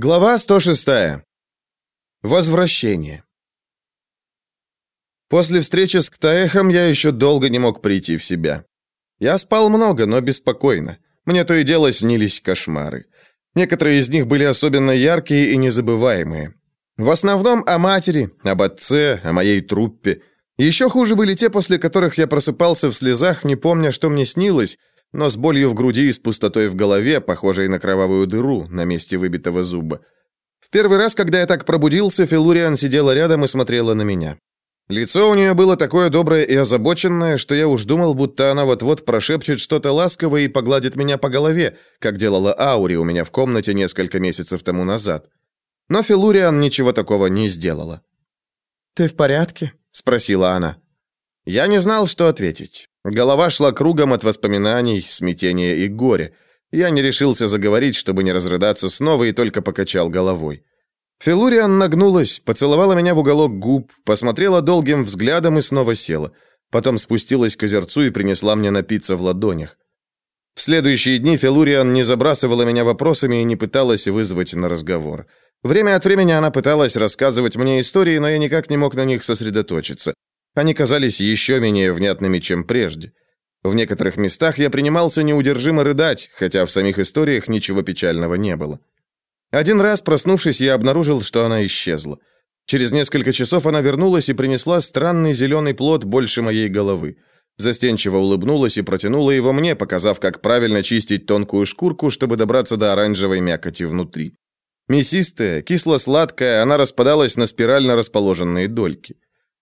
Глава 106. Возвращение. После встречи с Ктаехом я еще долго не мог прийти в себя. Я спал много, но беспокойно. Мне то и дело снились кошмары. Некоторые из них были особенно яркие и незабываемые. В основном о матери, об отце, о моей труппе. Еще хуже были те, после которых я просыпался в слезах, не помня, что мне снилось, но с болью в груди и с пустотой в голове, похожей на кровавую дыру на месте выбитого зуба. В первый раз, когда я так пробудился, Филуриан сидела рядом и смотрела на меня. Лицо у нее было такое доброе и озабоченное, что я уж думал, будто она вот-вот прошепчет что-то ласковое и погладит меня по голове, как делала Аури у меня в комнате несколько месяцев тому назад. Но Филуриан ничего такого не сделала. «Ты в порядке?» — спросила она. Я не знал, что ответить. Голова шла кругом от воспоминаний, смятения и горя. Я не решился заговорить, чтобы не разрыдаться снова, и только покачал головой. Филуриан нагнулась, поцеловала меня в уголок губ, посмотрела долгим взглядом и снова села. Потом спустилась к озерцу и принесла мне напиться в ладонях. В следующие дни Филуриан не забрасывала меня вопросами и не пыталась вызвать на разговор. Время от времени она пыталась рассказывать мне истории, но я никак не мог на них сосредоточиться. Они казались еще менее внятными, чем прежде. В некоторых местах я принимался неудержимо рыдать, хотя в самих историях ничего печального не было. Один раз, проснувшись, я обнаружил, что она исчезла. Через несколько часов она вернулась и принесла странный зеленый плод больше моей головы. Застенчиво улыбнулась и протянула его мне, показав, как правильно чистить тонкую шкурку, чтобы добраться до оранжевой мякоти внутри. Мясистая, кисло-сладкая, она распадалась на спирально расположенные дольки.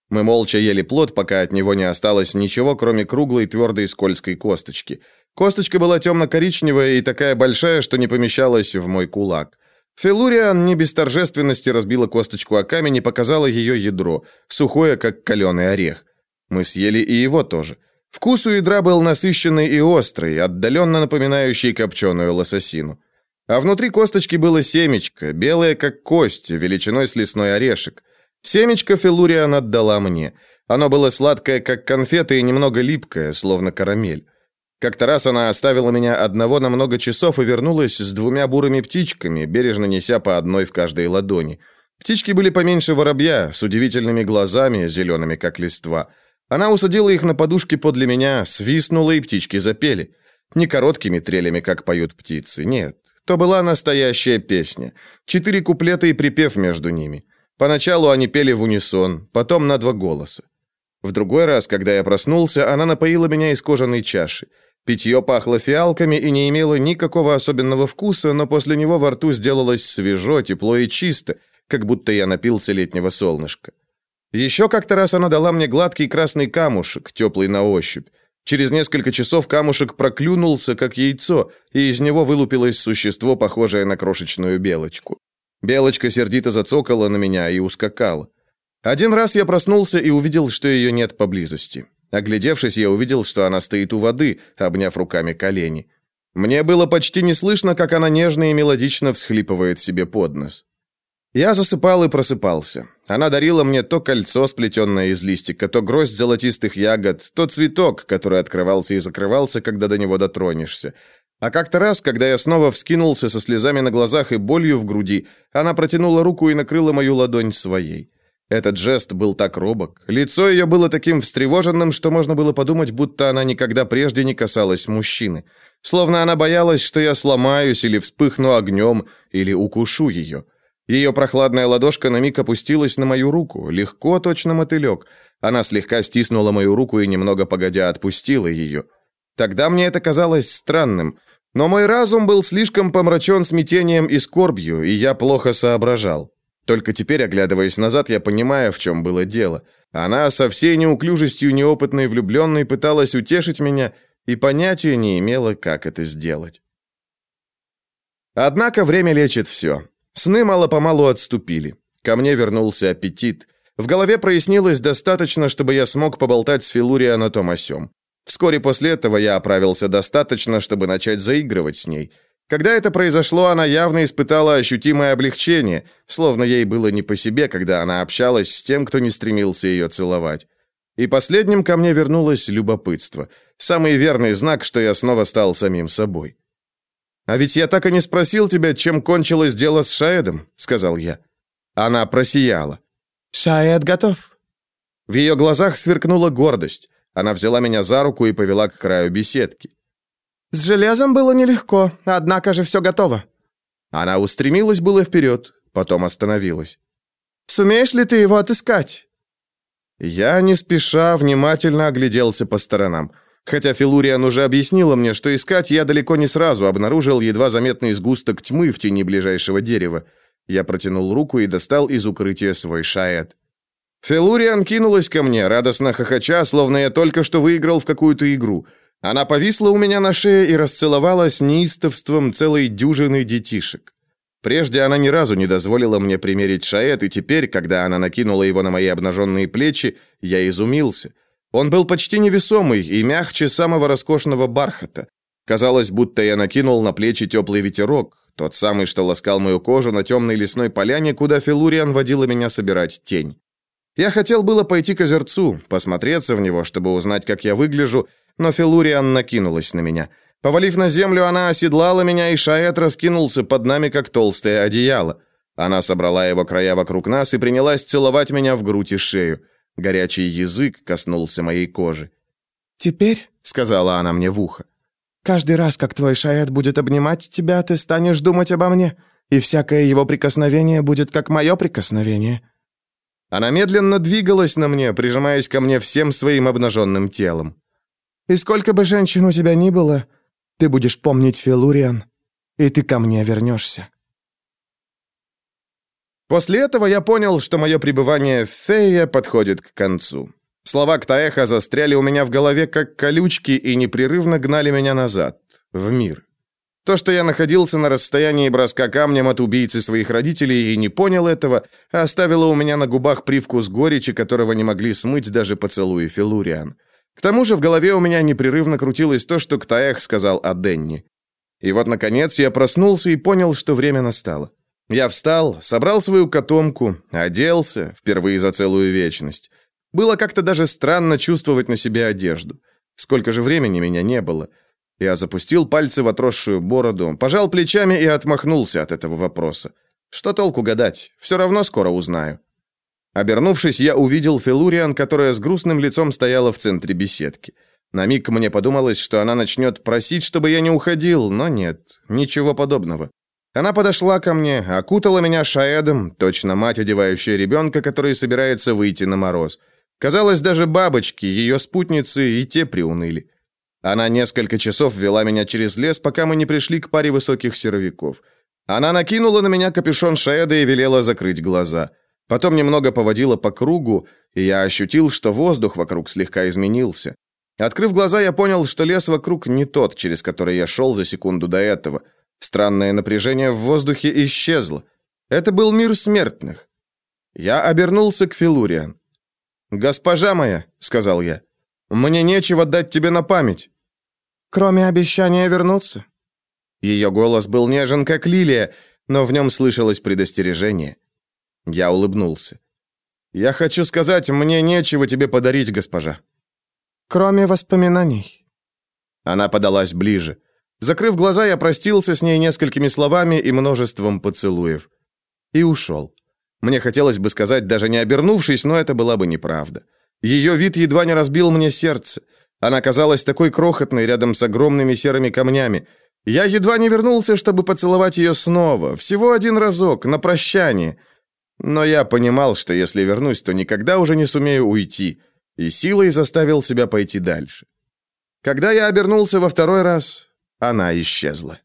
Мы молча ели плод, пока от него не осталось ничего, кроме круглой твердой скользкой косточки. Косточка была темно-коричневая и такая большая, что не помещалась в мой кулак. Филуриан не без торжественности разбила косточку о камень и показала ее ядро, сухое, как каленый орех. Мы съели и его тоже. Вкус у ядра был насыщенный и острый, отдаленно напоминающий копченую лососину. А внутри косточки было семечко, белое, как кость, величиной с лесной орешек. Семечко Филуриан отдала мне. Оно было сладкое, как конфета, и немного липкое, словно карамель. Как-то раз она оставила меня одного на много часов и вернулась с двумя бурыми птичками, бережно неся по одной в каждой ладони. Птички были поменьше воробья, с удивительными глазами, зелеными, как листва. Она усадила их на подушке подле меня, свистнула, и птички запели. Не короткими трелями, как поют птицы, нет. То была настоящая песня. Четыре куплета и припев между ними. Поначалу они пели в унисон, потом на два голоса. В другой раз, когда я проснулся, она напоила меня из кожаной чаши. Питье пахло фиалками и не имело никакого особенного вкуса, но после него во рту сделалось свежо, тепло и чисто, как будто я напился летнего солнышка. Еще как-то раз она дала мне гладкий красный камушек, теплый на ощупь. Через несколько часов камушек проклюнулся, как яйцо, и из него вылупилось существо, похожее на крошечную белочку. Белочка сердито зацокала на меня и ускакала. Один раз я проснулся и увидел, что ее нет поблизости. Оглядевшись, я увидел, что она стоит у воды, обняв руками колени. Мне было почти не слышно, как она нежно и мелодично всхлипывает себе под нос. Я засыпал и просыпался. Она дарила мне то кольцо, сплетенное из листика, то гроздь золотистых ягод, то цветок, который открывался и закрывался, когда до него дотронешься. А как-то раз, когда я снова вскинулся со слезами на глазах и болью в груди, она протянула руку и накрыла мою ладонь своей. Этот жест был так робок. Лицо ее было таким встревоженным, что можно было подумать, будто она никогда прежде не касалась мужчины. Словно она боялась, что я сломаюсь или вспыхну огнем, или укушу ее. Ее прохладная ладошка на миг опустилась на мою руку, легко, точно мотылек. Она слегка стиснула мою руку и немного погодя отпустила ее. Тогда мне это казалось странным, но мой разум был слишком помрачен смятением и скорбью, и я плохо соображал. Только теперь, оглядываясь назад, я понимаю, в чем было дело. Она со всей неуклюжестью неопытной влюбленной пыталась утешить меня и понятия не имела, как это сделать. Однако время лечит все. Сны мало-помалу отступили. Ко мне вернулся аппетит. В голове прояснилось достаточно, чтобы я смог поболтать с Филурией о том о сём. Вскоре после этого я оправился достаточно, чтобы начать заигрывать с ней. Когда это произошло, она явно испытала ощутимое облегчение, словно ей было не по себе, когда она общалась с тем, кто не стремился ее целовать. И последним ко мне вернулось любопытство. Самый верный знак, что я снова стал самим собой. «А ведь я так и не спросил тебя, чем кончилось дело с Шаэдом», — сказал я. Она просияла. «Шаэд готов». В ее глазах сверкнула гордость. Она взяла меня за руку и повела к краю беседки. «С железом было нелегко, однако же все готово». Она устремилась было вперед, потом остановилась. «Сумеешь ли ты его отыскать?» Я не спеша внимательно огляделся по сторонам. Хотя Филуриан уже объяснила мне, что искать я далеко не сразу обнаружил едва заметный сгусток тьмы в тени ближайшего дерева. Я протянул руку и достал из укрытия свой шаэт. Филуриан кинулась ко мне, радостно хохоча, словно я только что выиграл в какую-то игру. Она повисла у меня на шее и расцеловалась неистовством целой дюжины детишек. Прежде она ни разу не дозволила мне примерить шаэт, и теперь, когда она накинула его на мои обнаженные плечи, я изумился – он был почти невесомый и мягче самого роскошного бархата. Казалось, будто я накинул на плечи теплый ветерок, тот самый, что ласкал мою кожу на темной лесной поляне, куда Филуриан водила меня собирать тень. Я хотел было пойти к озерцу, посмотреться в него, чтобы узнать, как я выгляжу, но Филуриан накинулась на меня. Повалив на землю, она оседлала меня, и Шаэт раскинулся под нами, как толстое одеяло. Она собрала его края вокруг нас и принялась целовать меня в грудь и шею. Горячий язык коснулся моей кожи. «Теперь», — сказала она мне в ухо, «каждый раз, как твой шаэт будет обнимать тебя, ты станешь думать обо мне, и всякое его прикосновение будет как мое прикосновение». Она медленно двигалась на мне, прижимаясь ко мне всем своим обнаженным телом. «И сколько бы женщин у тебя ни было, ты будешь помнить Филуриан, и ты ко мне вернешься». После этого я понял, что мое пребывание в Фее подходит к концу. Слова Ктаэха застряли у меня в голове, как колючки, и непрерывно гнали меня назад, в мир. То, что я находился на расстоянии броска камнем от убийцы своих родителей и не понял этого, оставило у меня на губах привкус горечи, которого не могли смыть даже поцелуи Филуриан. К тому же в голове у меня непрерывно крутилось то, что Ктаэх сказал о Денни. И вот, наконец, я проснулся и понял, что время настало. Я встал, собрал свою котомку, оделся, впервые за целую вечность. Было как-то даже странно чувствовать на себе одежду. Сколько же времени меня не было. Я запустил пальцы в отросшую бороду, пожал плечами и отмахнулся от этого вопроса. Что толку гадать? Все равно скоро узнаю. Обернувшись, я увидел Филуриан, которая с грустным лицом стояла в центре беседки. На миг мне подумалось, что она начнет просить, чтобы я не уходил, но нет, ничего подобного. Она подошла ко мне, окутала меня шаэдом, точно мать, одевающая ребенка, который собирается выйти на мороз. Казалось, даже бабочки, ее спутницы, и те приуныли. Она несколько часов вела меня через лес, пока мы не пришли к паре высоких серовиков. Она накинула на меня капюшон шаэда и велела закрыть глаза. Потом немного поводила по кругу, и я ощутил, что воздух вокруг слегка изменился. Открыв глаза, я понял, что лес вокруг не тот, через который я шел за секунду до этого – Странное напряжение в воздухе исчезло. Это был мир смертных. Я обернулся к Филуриан. «Госпожа моя», — сказал я, — «мне нечего дать тебе на память». «Кроме обещания вернуться». Ее голос был нежен, как лилия, но в нем слышалось предостережение. Я улыбнулся. «Я хочу сказать, мне нечего тебе подарить, госпожа». «Кроме воспоминаний». Она подалась ближе. Закрыв глаза, я простился с ней несколькими словами и множеством поцелуев. И ушел. Мне хотелось бы сказать, даже не обернувшись, но это была бы неправда. Ее вид едва не разбил мне сердце. Она казалась такой крохотной рядом с огромными серыми камнями. Я едва не вернулся, чтобы поцеловать ее снова, всего один разок, на прощание. Но я понимал, что если вернусь, то никогда уже не сумею уйти, и силой заставил себя пойти дальше. Когда я обернулся во второй раз, она исчезла.